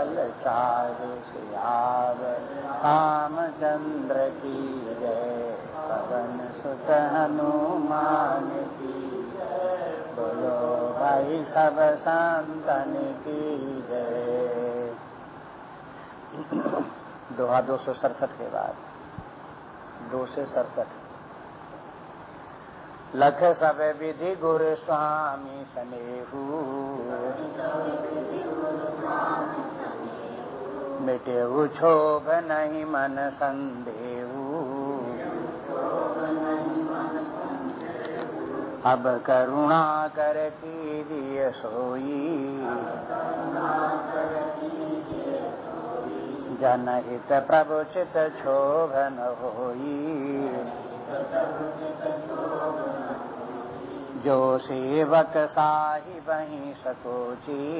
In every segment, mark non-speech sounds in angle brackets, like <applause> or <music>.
फल चारु सियाव रामचंद्र की जय। पवन सुत हनुमान की बोलो भाई सब संतन की जय दोहा दो सौ सड़सठ के बाद दो से सड़सठ लख सब विधि गुरु स्वामी सनेहू मिटे क्षोभ नहीं मन संदेहू। अब करुणा कर कीजिए सोई। जनहित प्रभुचित क्षोभन होई। जो सेवक साहिब ही सकोची।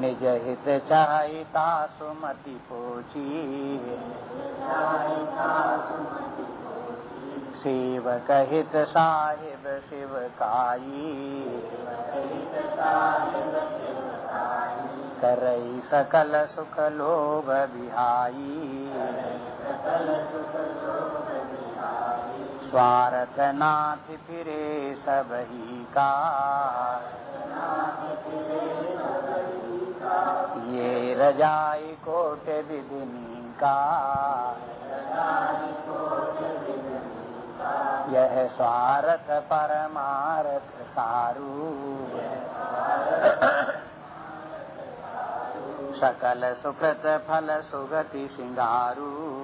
निज हित चाहिता सुमति पोची सेवक हित साहिब शिव काई। करई सकल सुख लोभ बिहाई। स्वार्थ नाथ फिरे सबही का। ये रजाई कोट विदिनी का। यह स्वार्थ परमार्थ सारू। सकल सुकृत फल सुगति सिंगारू।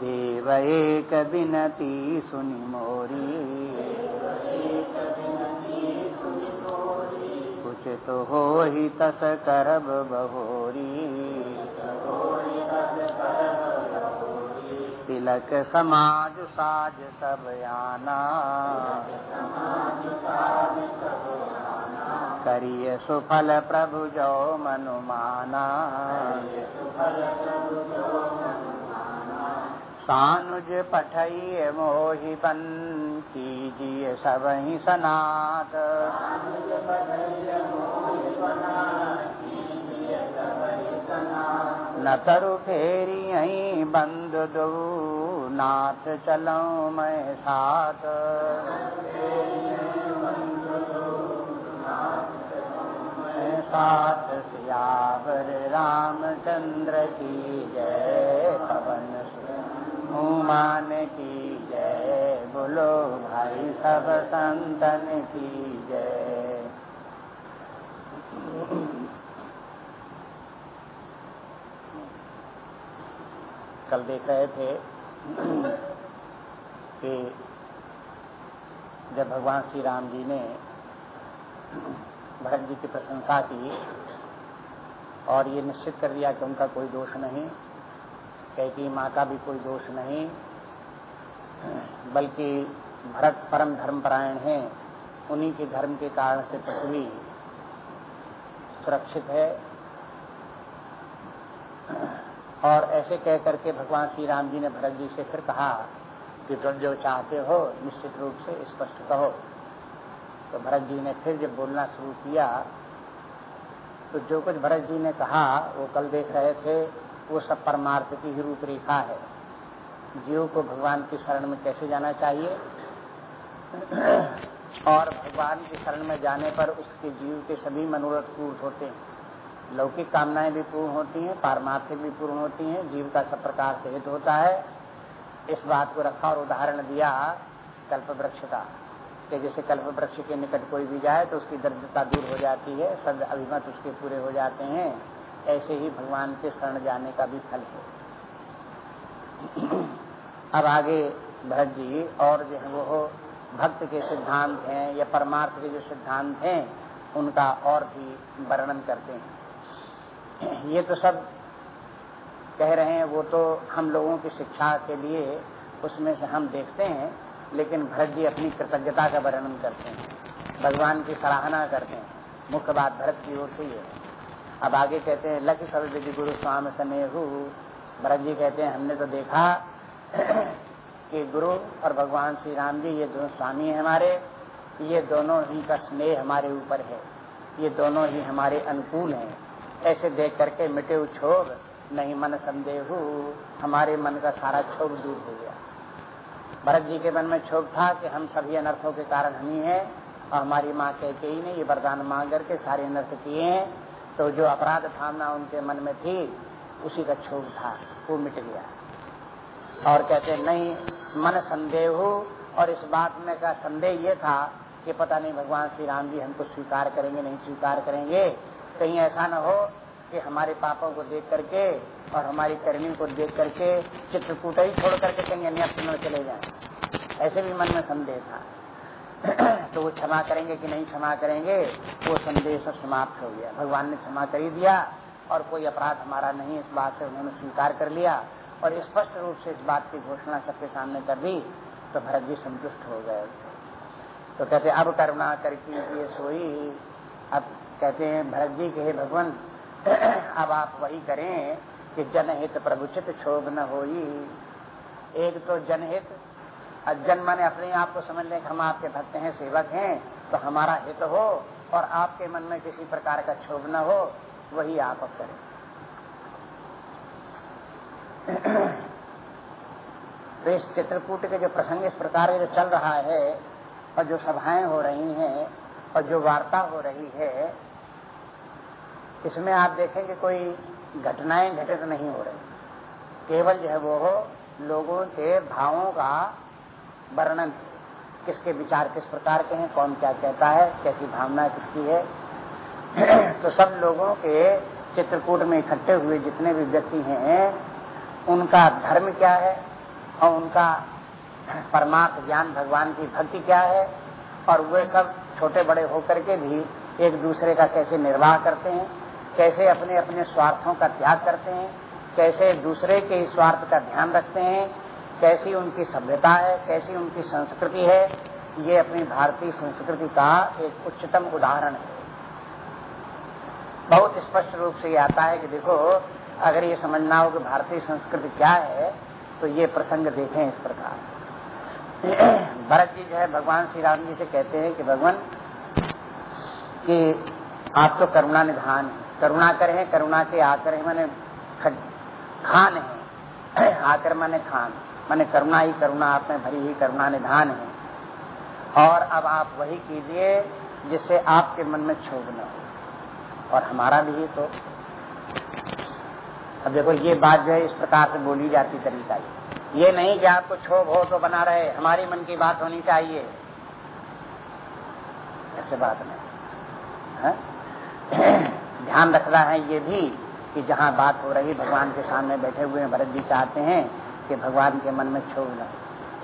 देव एक बिनती सुनि मोरी। तो हो ही तस करब बहोरी। तिलक समाज साज सब आना। करिय सुफल प्रभु जो मनुमाना। सानुज पठई मोहि बन कीजिए सब ही सनात न तरु फेरी बंद दो नाथ चलो मैं साथ साथ सियावर रामचंद्र की जय पवन हनुमान की जय। बोलो भाई सब संतन की जय। कल देख रहे थे कि जब भगवान श्री राम जी ने भरत जी की प्रशंसा की और ये निश्चित कर दिया कि उनका कोई दोष नहीं कैकी माँ का भी कोई दोष नहीं, बल्कि भरत परम धर्मपरायण हैं, उन्हीं के धर्म के कारण से पृथ्वी सुरक्षित है। और ऐसे कह करके भगवान श्री राम जी ने भरत जी से फिर कहा कि तुम जो चाहते हो, निश्चित रूप से स्पष्ट कहो। तो भरत जी ने फिर जब बोलना शुरू किया तो जो कुछ भरत जी ने कहा, वो कल देख रहे थे वो सब परमार्थ की ही रूपरेखा है। जीव को भगवान की शरण में कैसे जाना चाहिए? और भगवान की शरण में जाने पर उसके जीव के सभी मनोरथ पूर्ण होते हैं। लौकिक कामनाएँ भी पूर्ण होती हैं, पारमार्थिक भी पूर्ण होती हैं, जीव का सब प्रकार से हित होता है। इस बात को रखा और उदाहरण दिया कल्प वृक्ष का। कि जैसे कल्प वृक्ष के निकट कोई भी जाए तो उसकी दरिद्रता दूर हो जाती है सद अभिमत उसके पूरे हो जाते हैं। ऐसे ही भगवान के शरण जाने का भी फल है। अब आगे भरत जी और जो है वो भक्त के सिद्धांत हैं या परमार्थ के जो सिद्धांत हैं, उनका और भी वर्णन करते हैं। ये तो सब कह रहे हैं, वो तो हम लोगों की शिक्षा के लिए उसमें से हम देखते हैं, लेकिन भरत जी अपनी कृतज्ञता का वर्णन करते हैं, भगवान की सराहना करते हैं। मुख्य बात भरत की ओर से ही है। अब आगे कहते हैं सब विधि गुरु स्वामी सनेहू भरत जी कहते हैं, हमने तो देखा <clears throat> कि गुरु और भगवान श्री राम जी, ये दोनों स्वामी है हमारे। ये दोनों ही का स्नेह हमारे ऊपर है। ये दोनों ही हमारे अनुकूल हैं। ऐसे देख करके मिटे क्षोभ नहीं मन संदेह। हमारे मन का सारा क्षोभ दूर हो गया। भरत जी के मन में क्षोभ था कि हम सभी अनर्थों के कारण हम ही हैं और हमारी माँ कहते ही ने ये वरदान मांग करके सारे अनर्थ किए हैं। तो जो अपराध भावना उनके मन में थी, उसी का क्षोभ था, वो मिट गया। और कहते नहीं, मन संदेह और इस बात में का संदेह ये था कि पता नहीं, भगवान श्री राम जी हमको स्वीकार करेंगे, नहीं स्वीकार करेंगे। कहीं ऐसा न हो कि हमारे पापों को देख करके और हमारी करनी को देख करके चित्रकूट ही छोड़ करके कहीं अन्य चले जाए। ऐसे भी मन में संदेह था। <coughs> तो वो क्षमा करेंगे कि नहीं क्षमा करेंगे, वो संदेश समाप्त हो गया। भगवान ने क्षमा कर ही दिया और कोई अपराध हमारा नहीं इस बात से उन्होंने स्वीकार कर लिया और स्पष्ट रूप से इस बात की घोषणा सबके सामने कर दी तो भरत जी संतुष्ट हो गए उससे तो कहते, अब करुणा करके ये सोई। अब कहते हैं, भरत जी के भगवान, <coughs> अब आप वही करें कि जनहित प्रभुचित क्षोभ न हो एक तो जनहित जन माने अपने आप को समझ लें कि हम आपके भक्त हैं, सेवक हैं तो हमारा हित हो और आपके मन में किसी प्रकार का क्षोभ न हो, वही आप अब करें। <clears throat> तो इस चित्रकूट के जो प्रसंग इस प्रकार जो चल रहा है, और जो सभाएँ हो रही हैं, और जो वार्ता हो रही है, इसमें आप देखेंगे कोई घटनाएँ घटित नहीं हो रही। केवल जो है वो लोगों के भावों का वर्णन किसके विचार किस प्रकार के हैं, कौन क्या कहता है, कैसी भावना किसकी है। <clears throat> तो सब लोगों के चित्रकूट में इकट्ठे हुए जितने भी व्यक्ति हैं, उनका धर्म क्या है और उनका परमात्म ज्ञान, भगवान की भक्ति क्या है, और वे सब छोटे बड़े होकर के भी एक दूसरे का कैसे निर्वाह करते हैं, कैसे अपने अपने स्वार्थों का त्याग करते हैं, कैसे दूसरे के स्वार्थ का ध्यान रखते हैं कैसी उनकी सभ्यता है, कैसी उनकी संस्कृति है, ये अपनी भारतीय संस्कृति का एक उच्चतम उदाहरण है। बहुत स्पष्ट रूप से ये आता है कि देखो, अगर ये समझना हो कि भारतीय संस्कृति क्या है तो ये प्रसंग देखें इस प्रकार। <clears throat> भरत जी जो है, भगवान श्री राम जी से कहते हैं कि, भगवान, कि आप तो करुणा निधान है। करुणा करें करुणा के आकर मैंने खान है। <clears throat> आकर मैंने खान मैंने करुणा ही करुणा आप में भरी ही करुणा निधान है। और अब आप वही कीजिए जिससे आपके मन में क्षोभ न हो। और हमारा भी तो। अब देखो, ये बात जो है, इस प्रकार से बोली जाती तरीका ये नहीं कि आपको क्षोभ हो तो बना रहे, हमारी मन की बात होनी चाहिए। ऐसे बात नहीं। <clears throat> ध्यान रखना है ये भी कि जहाँ बात हो रही, भगवान के सामने बैठे हुए हैं, भरत जी चाहते हैं कि भगवान के मन में क्षोभ न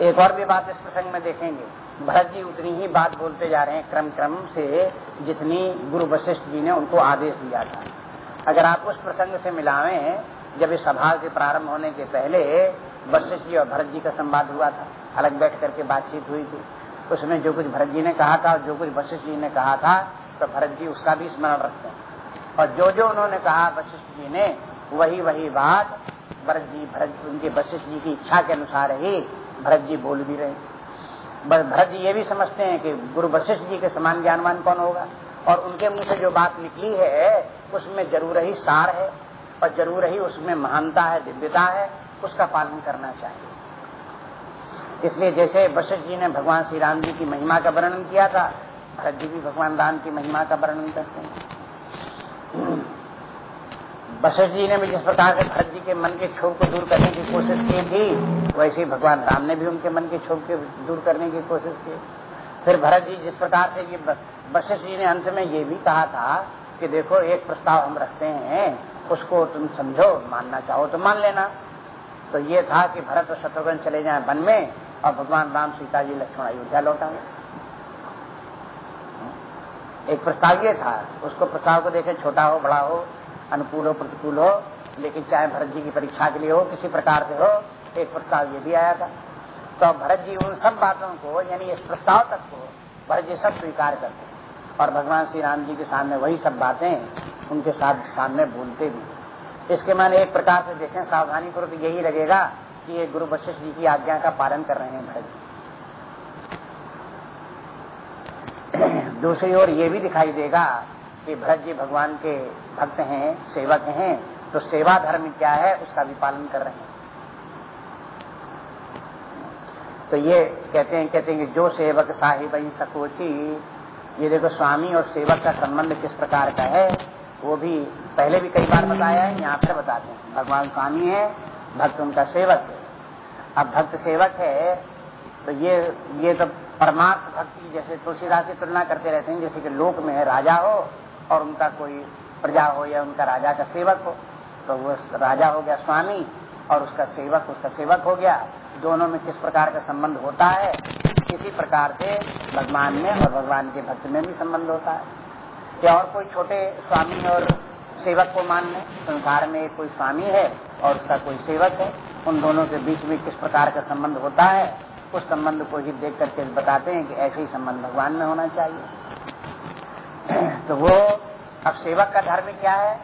एक और भी बात इस प्रसंग में देखेंगे। भरत जी उतनी ही बात बोलते जा रहे हैं क्रम क्रम से, जितनी गुरु वशिष्ठ जी ने उनको आदेश दिया था। अगर आप उस प्रसंग से मिलावे, जब इस सभा के प्रारंभ होने के पहले वशिष्ठ जी और भरत जी का संवाद हुआ था। अलग बैठ करके बातचीत हुई थी। उसमें जो कुछ भरत जी ने कहा था और जो कुछ वशिष्ठ जी ने कहा था तो भरत जी उसका भी स्मरण रखते हैं। और जो जो उन्होंने कहा वशिष्ठ जी ने, वही वही बात भरत जी, भरत उनके वशिष्ठ जी की इच्छा के अनुसार ही भरत जी बोल भी रहे भरत जी ये भी समझते हैं कि गुरु वशिष्ठ जी के समान ज्ञानवान कौन होगा? और उनके मुँह से जो बात निकली है, उसमें ज़रूर ही सार है और ज़रूर ही उसमें महानता है, दिव्यता है, उसका पालन करना चाहिए। इसलिए जैसे वशिष्ठ जी ने भगवान श्री राम जी की महिमा का वर्णन किया था, भरत जी भी भगवान राम की महिमा का वर्णन करते हैं। वशिष्ठ जी ने भी जिस प्रकार से भरत जी के मन के क्षोभ को दूर करने की कोशिश की थी, वैसे ही भगवान राम ने भी उनके मन के क्षोभ के दूर करने की कोशिश की। फिर भरत जी जिस प्रकार से ये वशिष्ठ जी ने अंत में ये भी कहा था कि देखो, एक प्रस्ताव हम रखते हैं, उसको तुम समझो, मानना चाहो तो मान लेना। तो ये था कि भरत और शत्रुघ्न चले जाए वन में और भगवान राम, सीता जी, लक्ष्मण, अयोध्या लौटाए एक प्रस्ताव ये था, उसको प्रस्ताव को देखे, छोटा हो, बड़ा हो अनुकूल हो, प्रतिकूल हो, लेकिन चाहे भरत जी की परीक्षा के लिए हो, किसी प्रकार से हो, एक प्रस्ताव ये भी आया था। तो भरत जी उन सब बातों को, यानी इस प्रस्ताव तक को, भरत जी सब स्वीकार करते और भगवान श्री राम जी के सामने वही सब बातें उनके साथ सामने बोलते भी इसके माने एक प्रकार से देखें, सावधानी करो तो यही लगेगा कि ये गुरु वशिष्ठ जी की आज्ञा का पालन कर रहे हैं भरत जी। <clears throat> दूसरी ओर ये भी दिखाई देगा कि भरत जी भगवान के भक्त हैं, सेवक हैं तो सेवा धर्म क्या है, उसका भी पालन कर रहे हैं। तो ये कहते हैं कहते हैं कि जो सेवक साहिब सकोची, ये देखो स्वामी और सेवक का संबंध किस प्रकार का है, वो भी पहले भी कई बार बताया है, यहाँ पर बताते हैं। भगवान स्वामी है, भक्त उनका सेवक है। अब भक्त सेवक है तो ये ये तो परमार्थ भक्ति जैसे तुलसीदास की तुलना करते रहते हैं, जैसे कि लोक में राजा हो और उनका कोई प्रजा हो या उनका राजा का सेवक हो तो वो राजा हो गया स्वामी और उसका सेवक उसका सेवक हो गया। दोनों में किस प्रकार का संबंध होता है? इसी प्रकार से भगवान में और भगवान के भक्त में भी संबंध होता है। क्या और कोई छोटे स्वामी और सेवक को मान लें? संसार में कोई स्वामी है और उसका कोई सेवक है? उन दोनों के बीच में किस प्रकार का संबंध होता है? उस संबंध को ही देख करके बताते हैं कि ऐसे ही संबंध भगवान में होना चाहिए। <clears throat> तो वो अब सेवक का धर्म क्या है?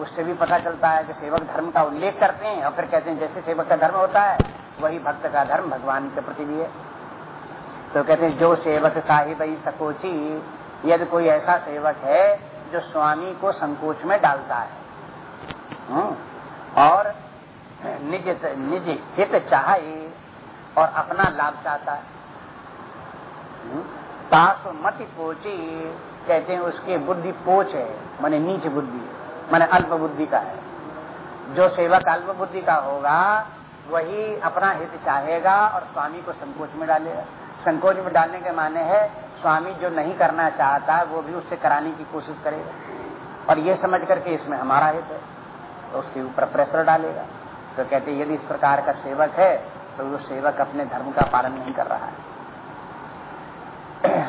उससे भी पता चलता है कि सेवक धर्म का उल्लेख करते हैं और फिर कहते हैं जैसे सेवक का धर्म होता है वही भक्त का धर्म भगवान के प्रति भी है। तो कहते हैं जो सेवक साहिब सकोची यदि कोई ऐसा सेवक है जो स्वामी को संकोच में डालता है। हम्म, और निज निज हित चाहे और अपना लाभ चाहता है। हम्म, तास मति पोची, कहते हैं उसकी बुद्धि पोच है माने नीच बुद्धि, माने अल्प बुद्धि का है। जो सेवक अल्प बुद्धि का होगा, वही अपना हित चाहेगा और स्वामी को संकोच में डालेगा संकोच में डालने के माने है, स्वामी जो नहीं करना चाहता, वो भी उससे कराने की कोशिश करेगा। और ये समझ करके इसमें हमारा हित है तो उसके ऊपर प्रेशर डालेगा। तो कहते यदि इस प्रकार का सेवक है तो वो सेवक अपने धर्म का पालन नहीं कर रहा है।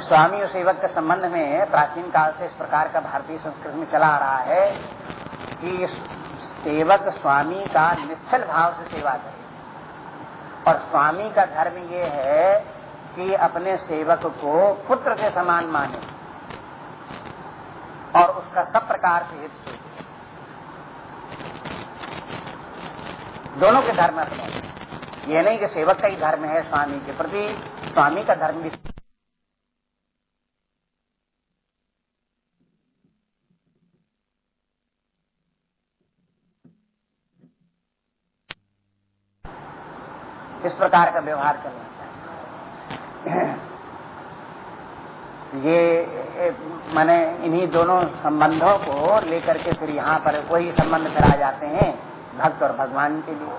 स्वामी और सेवक के संबंध में प्राचीन काल से इस प्रकार का भारतीय संस्कृति में चला आ रहा है कि सेवक स्वामी का निश्चल भाव से सेवा करे। और स्वामी का धर्म ये है कि अपने सेवक को पुत्र के समान माने और उसका सब प्रकार से हित दोनों के धर्म अपने ये नहीं कि सेवक का ही धर्म है स्वामी के प्रति, स्वामी का धर्म भी इस प्रकार का व्यवहार करना चाहिए ये माने इन्हीं दोनों संबंधों को लेकर के फिर यहाँ पर वही संबंध फिर जाते हैं, भक्त और भगवान के लिए।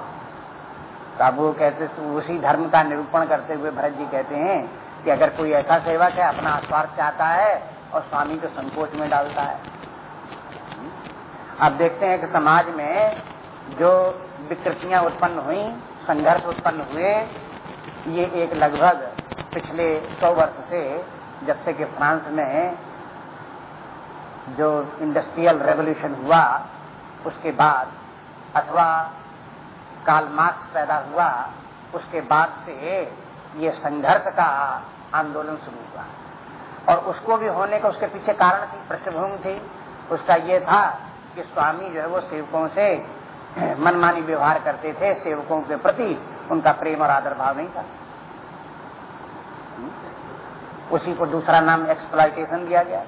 वो कहते तो उसी धर्म का निरूपण करते हुए भरत जी कहते हैं कि अगर कोई ऐसा सेवक है, अपना स्वार्थ चाहता है और स्वामी को संकोच में डालता है। अब देखते हैं कि समाज में जो विकृतियाँ उत्पन्न हुई, संघर्ष उत्पन्न हुए, ये एक लगभग पिछले सौ वर्ष से जब से कि फ्रांस में जो इंडस्ट्रियल रेवोल्यूशन हुआ, उसके बाद अथवा काल मार्क्स पैदा हुआ, उसके बाद से ये संघर्ष का आंदोलन शुरू हुआ। और उसको भी होने का उसके पीछे कारण थी, पृष्ठभूमि थी। उसका ये था कि स्वामी जो है वो सेवकों से मनमानी व्यवहार करते थे, सेवकों के प्रति उनका प्रेम और आदर भाव नहीं था। उसी को दूसरा नाम एक्सप्लाइटेशन दिया गया।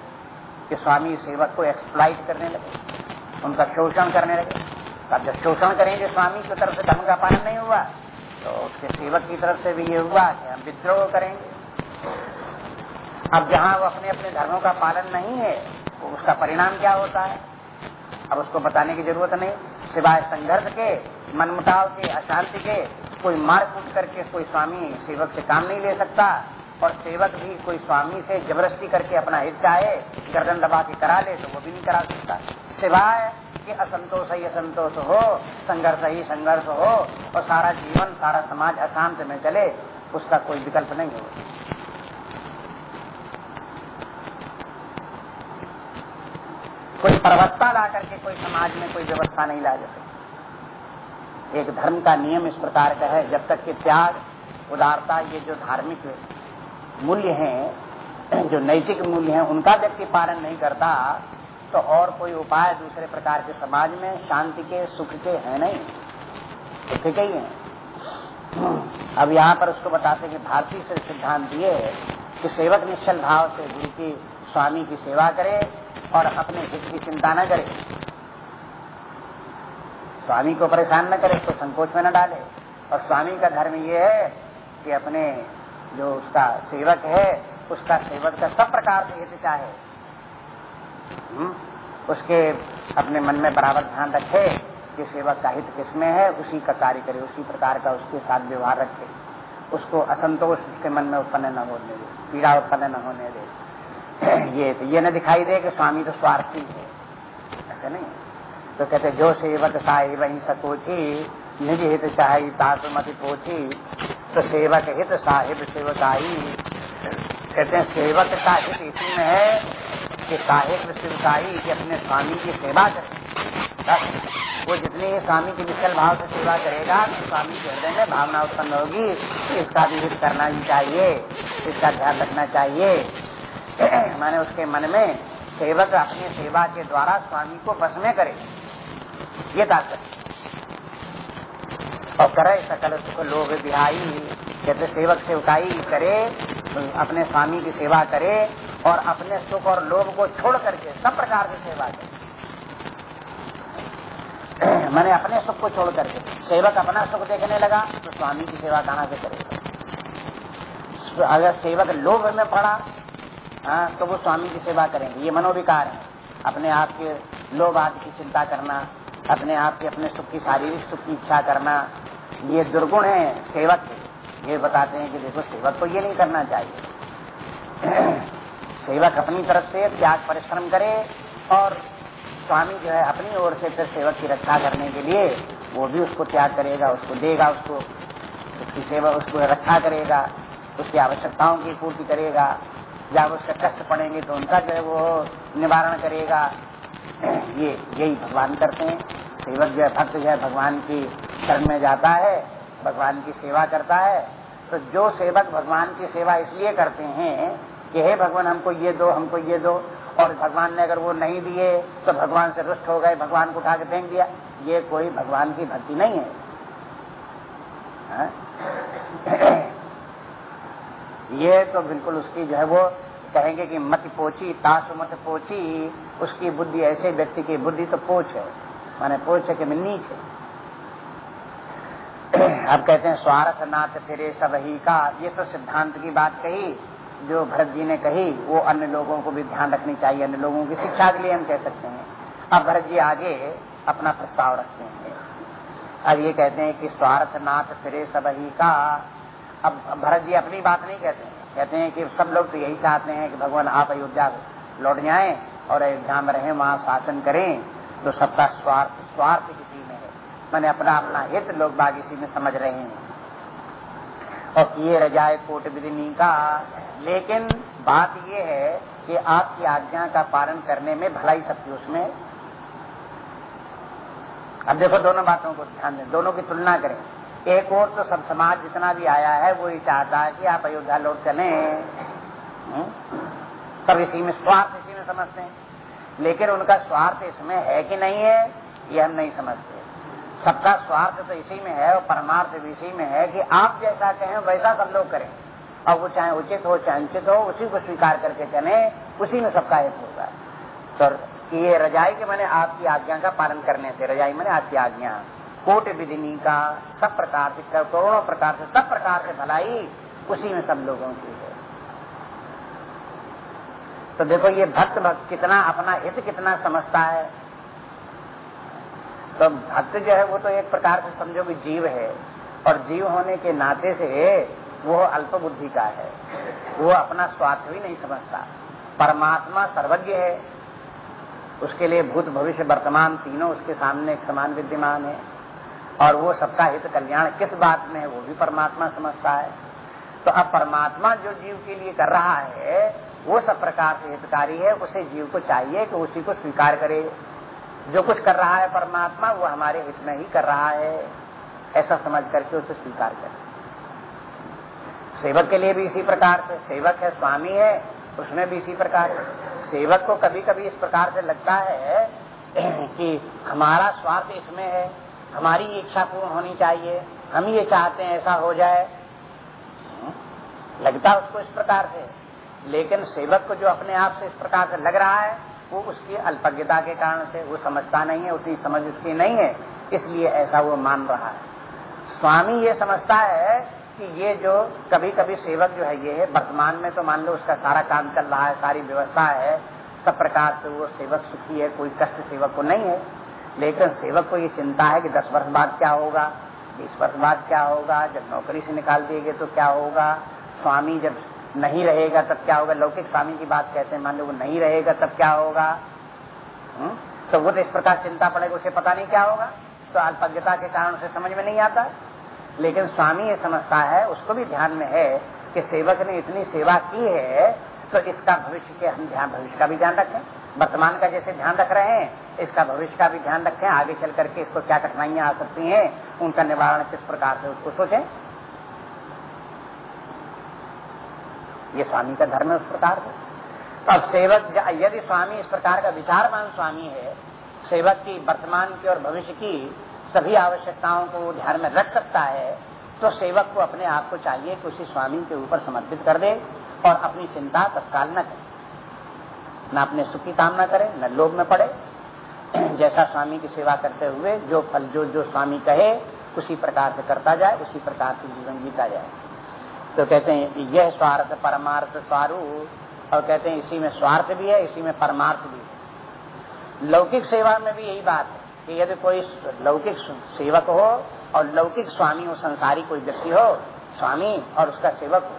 कि स्वामी सेवक को एक्सप्लाइट करने लगे, उनका शोषण करने लगे। अब जब शोषण करेंगे स्वामी की तरफ़ से धर्म का पालन नहीं हुआ। तो उसके सेवक की तरफ़ से भी ये हुआ कि हम विद्रोह करेंगे। अब जहाँ वो अपने अपने धर्मों का पालन नहीं है तो उसका परिणाम क्या होता है? अब उसको बताने की ज़रूरत नहीं। सिवाय संघर्ष के, मनमुटाव के, अशांति के, कोई मार कूट करके कोई स्वामी सेवक से काम नहीं ले सकता। और सेवक भी कोई स्वामी से ज़बरदस्ती करके अपना हित चाहे, गर्दन दबा के करा ले तो वो भी नहीं करा सकता। सिवाय कि असंतोष ही असंतोष हो, संघर्ष ही संघर्ष हो, और सारा जीवन, सारा समाज अशांत में चले, उसका कोई विकल्प नहीं हो प्रवस्था ला करके कोई समाज में कोई व्यवस्था नहीं ला जा सकती। एक धर्म का नियम इस प्रकार का है, जब तक कि त्याग, उदारता, ये जो धार्मिक मूल्य हैं, जो नैतिक मूल्य हैं, उनका व्यक्ति पालन नहीं करता तो और कोई उपाय दूसरे प्रकार के समाज में शांति के, सुख के है नहीं। सुख के ही है। अब यहाँ पर उसको बताते कि भारतीय से सिद्धांत ये कि सेवक निश्चल भाव से गुरु की स्वामी की सेवा करे और अपने हित की चिंता न करे। स्वामी को परेशान न करे, उसको संकोच में न डाले। और स्वामी का धर्म ये है कि अपने जो उसका सेवक है, उसका सेवक का सब प्रकार से हित चाहे। हम्म? उसके अपने मन में बराबर ध्यान रखे कि सेवक का हित किसमें है, उसी का कार्य करे, उसी प्रकार का उसके साथ व्यवहार रखे। उसको असंतोष उसके मन में उत्पन्न न होने दे, पीड़ा उत्पन्न न होने दे। <clears throat> ये तो ये न दिखाई दे कि स्वामी तो स्वार्थी है। ऐसे नहीं। तो कहते जो सेवक साहिब ही सकोची निज हित चाहे तास मत पोची तो सेवक हित साहिब सेवकाई कहते हैं, सेवक का हित इसी में है कि साहिब सेवकाई कि अपने स्वामी की सेवा करे। वो जितनी स्वामी की विशल भाव से सेवा करेगा तो स्वामी के हृदय में भावना उत्पन्न होगी इसका भी हित करना ही चाहिए, इसका ध्यान रखना चाहिए। माने उसके मन में सेवक अपनी सेवा के द्वारा स्वामी को बस में करे। ये तात्पर्य। और करे, सकल सुख लोभ बिहाई कहते सेवक सेवकाई करे, अपने स्वामी की सेवा करे और अपने सुख और लोभ को छोड़ करके सब प्रकार की सेवा करे। <clears throat> मैंने अपने सुख को छोड़ करके। सेवक अपना सुख देखने लगा तो स्वामी की सेवा कहाँ से करेगा अगर सेवक लोभ में पड़ा हाँ तो वो स्वामी की सेवा करेंगे। ये मनोविकार है। अपने आप के लोभ आदि की चिंता करना, अपने आप के अपने सुख की, शारीरिक सुख की इच्छा करना, ये दुर्गुण है सेवक ये बताते हैं कि देखो, सेवक को ये नहीं करना चाहिए। <clears throat> सेवक अपनी तरफ़ से त्याग परिश्रम करे और स्वामी जो है अपनी ओर से फिर सेवक की रक्षा करने के लिए वो भी उसको त्याग करेगा, उसको देगा, उसको, उसकी सेवा, उसको रक्षा करेगा, उसकी आवश्यकताओं की पूर्ति करेगा। जब उसके कष्ट पड़ेंगे तो उनका जो है वो निवारण करेगा। ये, यही भगवान करते हैं। सेवक जो है, भक्त जो है, भगवान की शरण में जाता है, भगवान की सेवा करता है। तो जो सेवक भगवान की सेवा इसलिए करते हैं कि हे भगवान, हमको ये दो, हमको ये दो, और भगवान ने अगर वो नहीं दिए तो भगवान से रुष्ट हो गए, भगवान को उठा के फेंक दिया। ये कोई भगवान की भक्ति नहीं है। हाँ? ये तो बिल्कुल उसकी जो है वो कहेंगे कि मत पोची, ताश मत पोची, उसकी बुद्धि, ऐसे व्यक्ति की बुद्धि तो पोच है। माने पोच है कि नीच है। अब कहते हैं स्वार्थ नाथ फिरे सब ही का। ये तो सिद्धांत की बात कही, जो भरत जी ने कही, वो अन्य लोगों को भी ध्यान रखनी चाहिए, अन्य लोगों की शिक्षा के लिए हम कह सकते हैं। अब भरत जी आगे अपना प्रस्ताव रखते हैं। अब ये कहते हैं कि स्वार्थ नाथ फिरे सब ही का अब भरत जी अपनी बात नहीं कहते। कहते हैं कि सब लोग तो यही चाहते हैं कि भगवान आप अयोध्या लौट जाए और अयोध्या में रहें, वहाँ शासन करें तो सबका स्वार्थ स्वार्थ किसी में है। मैंने अपना अपना हित लोग बाग इसी में समझ रहे हैं। और ये रजाए कोट विदिनी का, लेकिन बात ये है कि आपकी आज्ञा का पालन करने में भलाई सबकी उसमें अब देखो दोनों बातों को ध्यान दें, दोनों की तुलना करें। एक और तो सब समाज जितना भी आया है, वो ये चाहता है कि आप अयोध्या लोग चले। हम्म? सब इसी में स्वार्थ इसी में समझते हैं। लेकिन उनका स्वार्थ इसमें है कि नहीं है, ये हम नहीं समझते। सबका स्वार्थ तो इसी में है और परमार्थ भी इसी में है कि आप जैसा कहें, वैसा सब लोग करें। और वो चाहे उचित हो, चाहे अनुचित हो, उसी को स्वीकार करके चले, उसी में सबका हित होता है तो ये रजाई के मैंने आपकी आज्ञा का पालन करने से रजाई मैंने आपकी आज्ञा कोट विदिनी का सब प्रकार से करोड़ों प्रकार से, सब प्रकार से भलाई, उसी में सब लोगों की है। तो देखो, ये भक्त भक्त कितना अपना हित कितना समझता है। तो भक्त जो है, वो तो एक प्रकार से समझो कि जीव है, और जीव होने के नाते से वो अल्प बुद्धि का है। वो अपना स्वार्थ भी नहीं समझता। परमात्मा सर्वज्ञ है। उसके लिए भूत भविष्य वर्तमान तीनों उसके सामने एक समान विद्यमान है। और वो सबका हित कल्याण किस बात में है, वो भी परमात्मा समझता है। तो अब परमात्मा जो जीव के लिए कर रहा है, वो सब प्रकार से हितकारी है, उसे जीव को चाहिए कि उसी को स्वीकार करे। जो कुछ कर रहा है परमात्मा, वो हमारे हित में ही कर रहा है। ऐसा समझ करके उसे स्वीकार करे। सेवक के लिए भी इसी प्रकार से, सेवक है, स्वामी है, उसमें भी इसी प्रकार सेवक को कभी कभी इस प्रकार से लगता है कि हमारा स्वार्थ इसमें है। हमारी इच्छा पूर्ण होनी चाहिए। हम ये चाहते हैं, ऐसा हो जाए। लगता उसको इस प्रकार से। लेकिन सेवक को जो अपने आप से इस प्रकार से लग रहा है, वो उसकी अल्पज्ञता के कारण से, वो समझता नहीं है, उतनी समझ उसकी नहीं है, इसलिए ऐसा वो मान रहा है। स्वामी ये समझता है कि ये जो कभी कभी सेवक जो है, ये है वर्तमान में तो मान लो उसका सारा काम चल रहा है, सारी व्यवस्था है, सब प्रकार से वो सेवक सुखी है, कोई कष्ट सेवक को नहीं है। लेकिन सेवक को ये चिंता है कि दस वर्ष बाद क्या होगा, बीस वर्ष बाद क्या होगा, जब नौकरी से निकाल दिए गए तो क्या होगा? स्वामी जब नहीं रहेगा तब क्या होगा? लौकिक स्वामी की बात कहते हैं, मान लो वो नहीं रहेगा तब क्या होगा? हम्म? तो वो तो इस प्रकार चिंता पड़ेगा, उसे पता नहीं क्या होगा। तो अल्पज्ञता के कारण उसे समझ में नहीं आता। लेकिन स्वामी ये समझता है, उसको भी ध्यान में है कि सेवक ने इतनी सेवा की है तो इसका भविष्य के हम ध्यान, भविष्य का भी ध्यान रखें। वर्तमान का जैसे ध्यान रख रहे हैं, इसका भविष्य का भी ध्यान रखें, आगे चल करके इसको क्या कठिनाइयाँ आ सकती हैं, उनका निवारण किस प्रकार से उसको सोचें। ये स्वामी का धर्म है उस प्रकार का तो अब सेवक, यदि स्वामी इस प्रकार का विचारवान स्वामी है, सेवक की वर्तमान की और भविष्य की सभी आवश्यकताओं को ध्यान में रख सकता है तो सेवक को अपने आप को चाहिए कि उसी स्वामी के ऊपर समर्पित कर दे और अपनी चिंता तत्काल न करे। न अपने सुख की कामना करे, न लोभ में पड़े। जैसा स्वामी की सेवा करते हुए जो फल, जो जो स्वामी कहे, उसी प्रकार से करता जाए, उसी प्रकार से जीवन जीता जाए। तो कहते हैं, यह स्वार्थ परमार्थ स्वारू और कहते हैं, इसी में स्वार्थ भी है, इसी में परमार्थ भी है। लौकिक सेवा में भी यही बात है कि यदि कोई लौकिक सेवक हो और लौकिक स्वामी हो, संसारी कोई व्यक्ति हो, स्वामी और उसका सेवक हो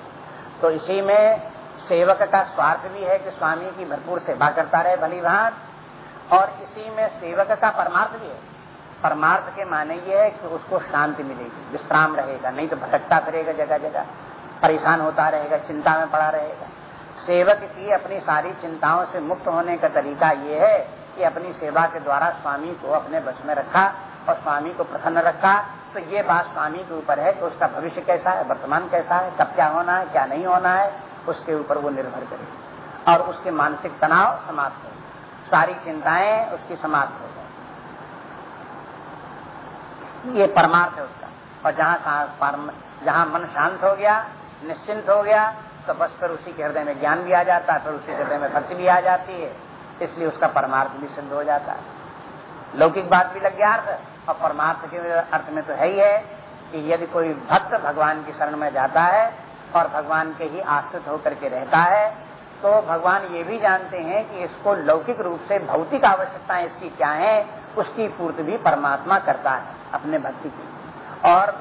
तो इसी में सेवक का स्वार्थ भी है कि स्वामी की भरपूर सेवा करता रहे भली भात और इसी में सेवक का परमार्थ भी है। परमार्थ के माने ये है कि उसको शांति मिलेगी, विश्राम रहेगा, नहीं तो भटकता फिरेगा जगह जगह परेशान होता रहेगा, चिंता में पड़ा रहेगा। सेवक की अपनी सारी चिंताओं से मुक्त होने का तरीका ये है कि अपनी सेवा के द्वारा स्वामी को अपने बस में रखा और स्वामी को प्रसन्न रखा। तो ये बात स्वामी के ऊपर है कि उसका भविष्य कैसा है, वर्तमान कैसा है, कब क्या होना है, क्या नहीं होना है। उसके ऊपर वो निर्भर करे। और उसके मानसिक तनाव समाप्त हो सारी चिंताएँ उसकी समाप्त हो जाए। ये परमार्थ है उसका। और जहाँ जहाँ मन शांत हो गया, निश्चिंत हो गया तो बस फिर उसी के हृदय में ज्ञान भी आ जाता है, फिर उसी हृदय में भक्ति भी आ जाती है। इसलिए उसका परमार्थ भी सिद्ध हो जाता है। लौकिक बात भी लग गया अर्थ। और परमार्थ के अर्थ में तो है ही है कि यदि कोई भक्त भगवान की शरण में जाता है और भगवान के ही आश्रित होकर के रहता है तो भगवान ये भी जानते हैं कि इसको लौकिक रूप से भौतिक आवश्यकताएँ इसकी क्या है, उसकी पूर्ति भी परमात्मा करता है, अपने भक्ति की। और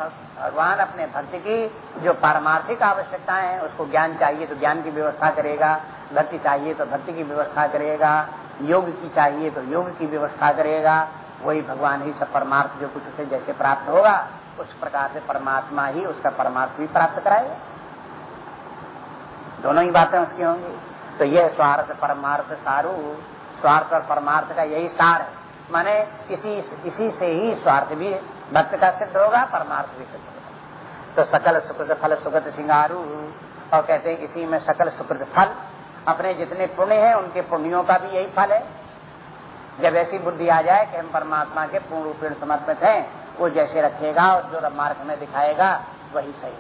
भगवान अपने भक्ति की जो पारमार्थिक आवश्यकताएँ हैं, उसको ज्ञान चाहिए तो ज्ञान की व्यवस्था करेगा, भक्ति चाहिए तो भक्ति की व्यवस्था करेगा, योग की चाहिए तो योग की व्यवस्था करेगा, वही भगवान ही सब परमार्थ जो कुछ उसे जैसे प्राप्त होगा, उस प्रकार से परमात्मा ही उसका परमार्थ भी प्राप्त कराएगा। दोनों ही बातें उसकी होंगी। तो यह स्वार्थ परमार्थ सारू। स्वार्थ और परमार्थ का यही सार है। माने इसी इसी से ही स्वार्थ भी भक्त का सिद्ध होगा, परमार्थ भी सिद्ध होगा। तो सकल सुकृत फल सुकृत सिंगारू। और कहते हैं, इसी में सकल सुकृत फल, अपने जितने पुण्य हैं, उनके पुण्यों का भी यही फल है। जब ऐसी बुद्धि आ जाए कि हम परमात्मा के पूर्ण रूपेण समर्पित हैं, वो जैसे रखेगा और जो मार्ग में दिखाएगा, वही सही।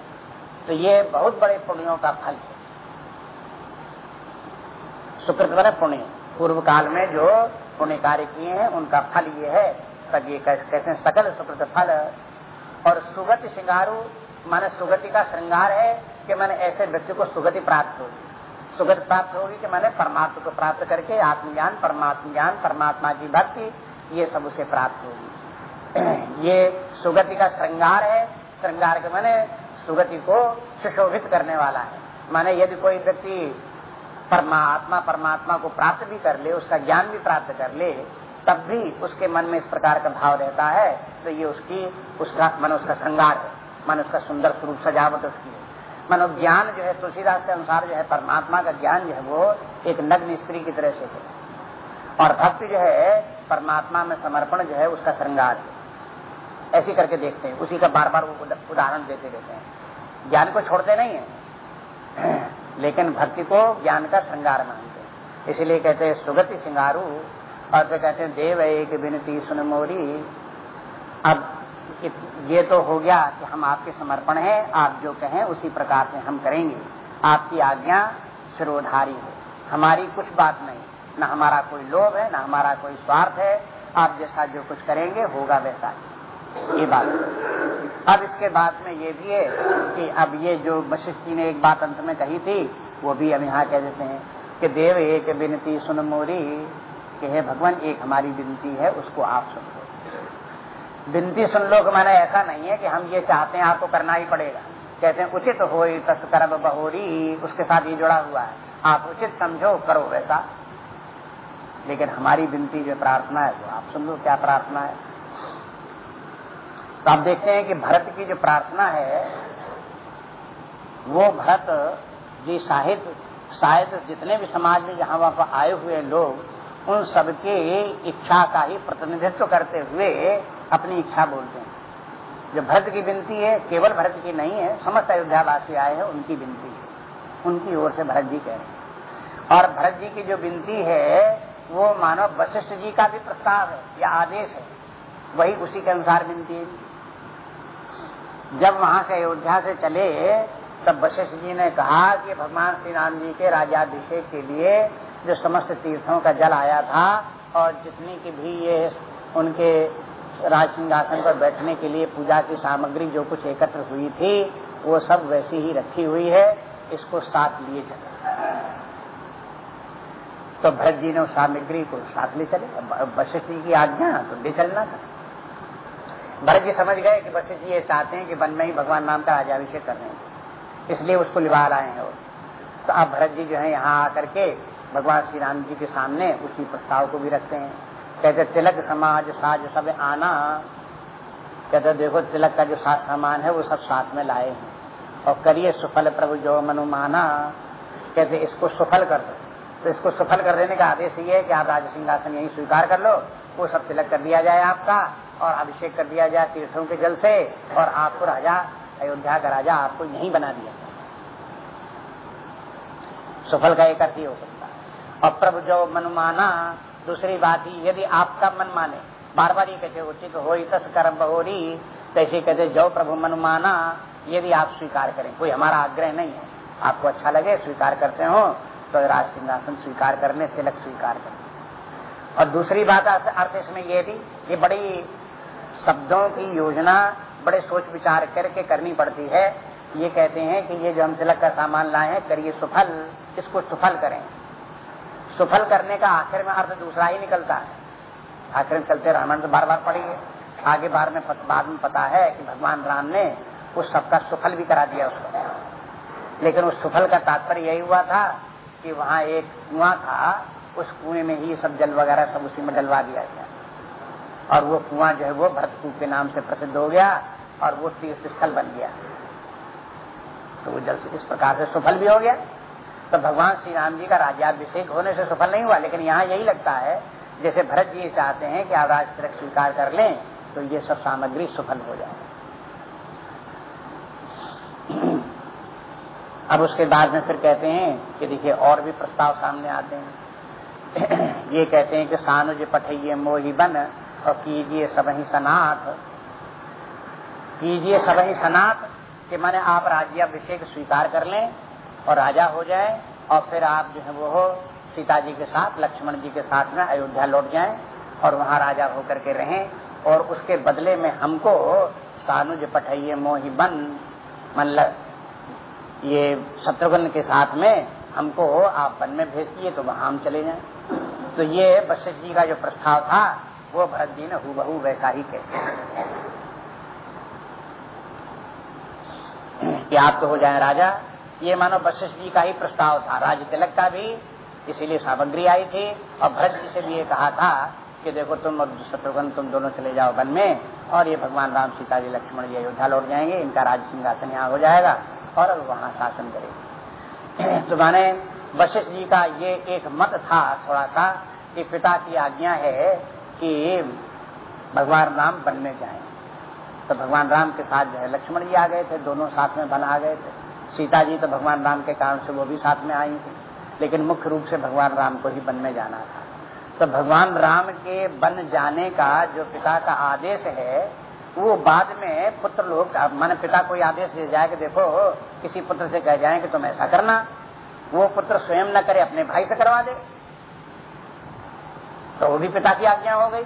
तो ये बहुत बड़े पुण्यों का फल है। सुकृत बने पुण्य। पूर्व काल में जो पुण्य कार्य किए हैं, उनका फल ये है। तब ये कहते हैं, सकल सुकृत फल। और सुगति श्रृंगारू, माने सुगति का श्रृंगार है कि मैंने ऐसे व्यक्ति को सुगति प्राप्त होगी। सुगति प्राप्त होगी कि मैंने परमात्मा को प्राप्त करके आत्मज्ञान परमात्म ज्ञान परमात्मा की भक्ति, ये सब उसे प्राप्त होगी। <clears throat> ये सुगति का श्रृंगार है। श्रृंगार के मैंने सुगति को सुशोभित करने वाला है। माने यदि कोई व्यक्ति परमात्मा परमात्मा को प्राप्त भी कर ले, उसका ज्ञान भी प्राप्त कर ले, तब भी उसके मन में इस प्रकार का भाव रहता है तो ये उसकी, उसका, मन उसका श्रृंगार है, मन उसका सुंदर स्वरूप, सजावट उसकी है। मनो ज्ञान जो है, तुलसीदास के अनुसार जो है, परमात्मा का ज्ञान जो है, वो एक नग्न स्त्री की तरह से है। और भक्ति जो है, परमात्मा में समर्पण जो है, उसका श्रृंगार है। ऐसी करके देखते हैं, उसी का बार बार वो उदाहरण देते रहते हैं। ज्ञान को छोड़ते नहीं है। लेकिन भक्ति को ज्ञान का श्रृंगार मानते इसलिए कहते हैं, सुगति श्रृंगारू, और फिर कहते हैं, देव एक विनती सुन मोरी। अब ये तो हो गया कि हम आपके समर्पण हैं, आप जो कहें उसी प्रकार से हम करेंगे। आपकी आज्ञा सिरोधारी है। हमारी कुछ बात नहीं। न हमारा कोई लोभ है, न हमारा कोई स्वार्थ है। आप जैसा जो कुछ करेंगे, होगा वैसा। ये बात। अब इसके बाद में ये भी है कि अब ये जो वशिष्ठ जी ने एक बात अंत में कही थी, वो भी अब यहाँ कह देते हैं कि देव एक विनती सुन मोरी, कि हे भगवान, एक हमारी विनती है, उसको आप सुन लो। विनती सुन लो कि मैंने ऐसा नहीं है कि हम ये चाहते हैं, आपको करना ही पड़ेगा। कहते हैं, उचित हो तस्कर बहोरी, उसके साथ ये जुड़ा हुआ है। आप उचित समझो, करो वैसा। लेकिन हमारी विनती जो प्रार्थना है, वो आप सुन लो, क्या प्रार्थना है? तो आप देखते हैं कि भरत की जो प्रार्थना है, वो भरत जी साहित्य शायद जितने भी समाज में जहाँ वहाँ पर आए हुए लोग, उन सबके इच्छा का ही प्रतिनिधित्व करते हुए अपनी इच्छा बोलते हैं। जो भरत की विनती है, केवल भरत की नहीं है, समस्त अयोध्यावासी आए हैं, उनकी विनती है। उनकी ओर से भरत जी कह रहे हैं। और भरत जी की जो विनती है, वो मानव वशिष्ठ जी का भी प्रस्ताव है, या आदेश है। वही उसी के अनुसार विनती है। जब वहाँ से अयोध्या से चले, तब वशिष्ठ जी ने कहा कि भगवान श्री राम जी के राजाभिषेक के लिए जो समस्त तीर्थों का जल आया था और जितनी की भी ये उनके राज सिंहासन पर बैठने के लिए पूजा की सामग्री जो कुछ एकत्र हुई थी, वो सब वैसी ही रखी हुई है, इसको साथ लिए चले। तो भरत जी ने उस सामग्री को साथ ले चले। वशिष्ठ जी की आज्ञा तो ले चलना था। भरत जी समझ गए कि जी ये चाहते हैं कि वन में ही भगवान नाम का राजाभिषेक कर रहे हैं। इसलिए उसको लिवा लाए हैं वो तो अब भरत जी जो है यहाँ आकर के भगवान श्री राम जी के सामने उसी प्रस्ताव को भी रखते हैं। कहते तिलक समाज साज सब आना। कहते देखो तिलक का जो साथ सामान है वो सब साथ में लाए हैं। और करिए सुफल प्रभु जो मनुमाना कहते इसको सुफल कर दो। तो इसको सफल कर देने का आदेश ये है कि आप राज सिंहासन यही स्वीकार कर लो, वो सब तिलक कर दिया जाए आपका। और अभिषेक कर दिया जाए तीर्थों के जल से और आपको राजा, अयोध्या का राजा आपको यही बना दिया सफल का एक अर्थ ही हो सकता है। और प्रभु जो मनमाना दूसरी बात ही यदि आपका मन माने। बार बार ये कहते उचित हो तस कर्म बहोरी। कैसे कहते जो प्रभु मन माना, यदि आप स्वीकार करें, कोई हमारा आग्रह नहीं है। आपको अच्छा लगे, स्वीकार करते हो तो राज सिंहासन स्वीकार करने तिलक स्वीकार करने और दूसरी बात अर्थ इसमें यह भी, ये बड़ी शब्दों की योजना बड़े सोच विचार करके करनी पड़ती है। ये कहते हैं कि ये जो हम तिलक का सामान लाए हैं, करिए सुफल, इसको सुफल करें। सुफल करने का आखिर में अर्थ दूसरा ही निकलता है। आखिर में चलते रामायण तो बार बार पढ़िए आगे बार में बाद में पता है कि भगवान राम ने उस सबका सुफल भी करा दिया उसको। लेकिन उस सुफल का तात्पर्य यही हुआ था कि वहाँ एक कुआँ था, उस कुएँ में ही सब जल वगैरह सब उसी में डलवा दिया गया। और वो कुआँ जो है वो भरतकूप के नाम से प्रसिद्ध हो गया और वो तीर्थ स्थल बन गया। तो वो जल इस प्रकार से सफल भी हो गया। तो भगवान श्री राम जी का राज्याभिषेक होने से सफल नहीं हुआ, लेकिन यहाँ यही लगता है, जैसे भरत जी चाहते हैं कि आप राज स्वीकार कर लें तो ये सब सामग्री सफल हो जाए। अब उसके बाद में फिर कहते हैं कि देखिए, और भी प्रस्ताव सामने आते हैं। <clears throat> ये कहते हैं कि सानुज पठइये मोही बन और कीजिए सब ही सनाथ कीजिए सब ही सनाथ कि मैंने आप राज्याभिषेक स्वीकार कर लें और राजा हो जाए और फिर आप जो है वो हो सीता जी के साथ, लक्ष्मण जी के साथ में अयोध्या लौट जाएँ और वहाँ राजा होकर के रहें और उसके बदले में हमको सानुज पठइये मोही बन मतलब ये शत्रुघ्न के साथ में हमको आप वन में भेज दिए तो वहाँ हम चले जाएँ। तो ये वशिष्ठ जी का जो प्रस्ताव था वो भरत जी ने हु वैसा ही कहते कि आप तो हो जाए राजा। ये मानो वशिष्ठ जी का ही प्रस्ताव था। राज तिलक का भी, इसीलिए सामग्री आई थी। और भरत जी से भी ये कहा था कि देखो तुम और शत्रुघ्न, तुम दोनों चले जाओ वन में, और ये भगवान राम, सीता जी, लक्ष्मण जी, अयोध्या लौट जाएँगे। इनका राज सिंहासन यहाँ हो जाएगा, और वहाँ शासन करेगी। तो माने वशिष्ठ जी का ये एक मत था थोड़ा सा कि पिता की आज्ञा है कि भगवान राम वन में जाए। तो भगवान राम के साथ जो है, लक्ष्मण जी आ गए थे, दोनों साथ में बन आ गए थे। सीता जी तो भगवान राम के कारण से वो भी साथ में आई थी, लेकिन मुख्य रूप से भगवान राम को ही वन में जाना था। तो भगवान राम के बन जाने का जो पिता का आदेश है, वो बाद में पुत्र लोग मान पिता कोई आदेश दे जाए कि देखो, किसी पुत्र से कह जाए कि तुम ऐसा करना। वो पुत्र स्वयं न करे, अपने भाई से करवा दे। तो वो भी पिता की आज्ञा हो गई।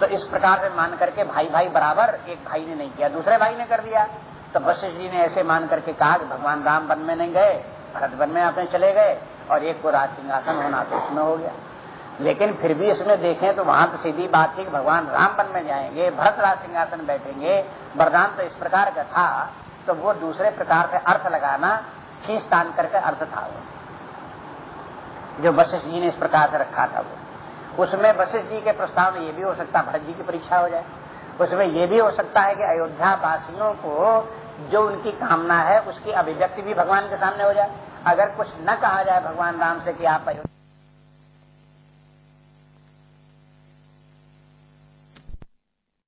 तो इस प्रकार से मान करके भाई भाई बराबर, एक भाई ने नहीं किया, दूसरे भाई ने कर दिया तो वशिष्ठ जी ने ऐसे मान करके कहा कि भगवान राम वन में नहीं गए, भरत वन में अपने चले गए और एक को राज सिंहासन होना तो उसमें हो गया। लेकिन फिर भी इसमें देखें तो वहाँ तो सीधी बात थी कि भगवान राम वन में जाएँगे, भरत राज सिंहासन बैठेंगे, वरदान तो इस प्रकार का था तो वो दूसरे प्रकार से अर्थ लगाना, खींच तान करके अर्थ था वो। जो वशिष्ठ जी ने इस प्रकार से रखा था वो। उसमें वशिष्ठ जी के प्रस्ताव में ये भी हो सकता है भरत जी की परीक्षा हो जाए। उसमें ये भी हो सकता है कि अयोध्या वासियों को जो उनकी कामना है, उसकी अभिव्यक्ति भी भगवान के सामने हो जाए। अगर कुछ न कहा जाए भगवान राम से कि आप अयोध्या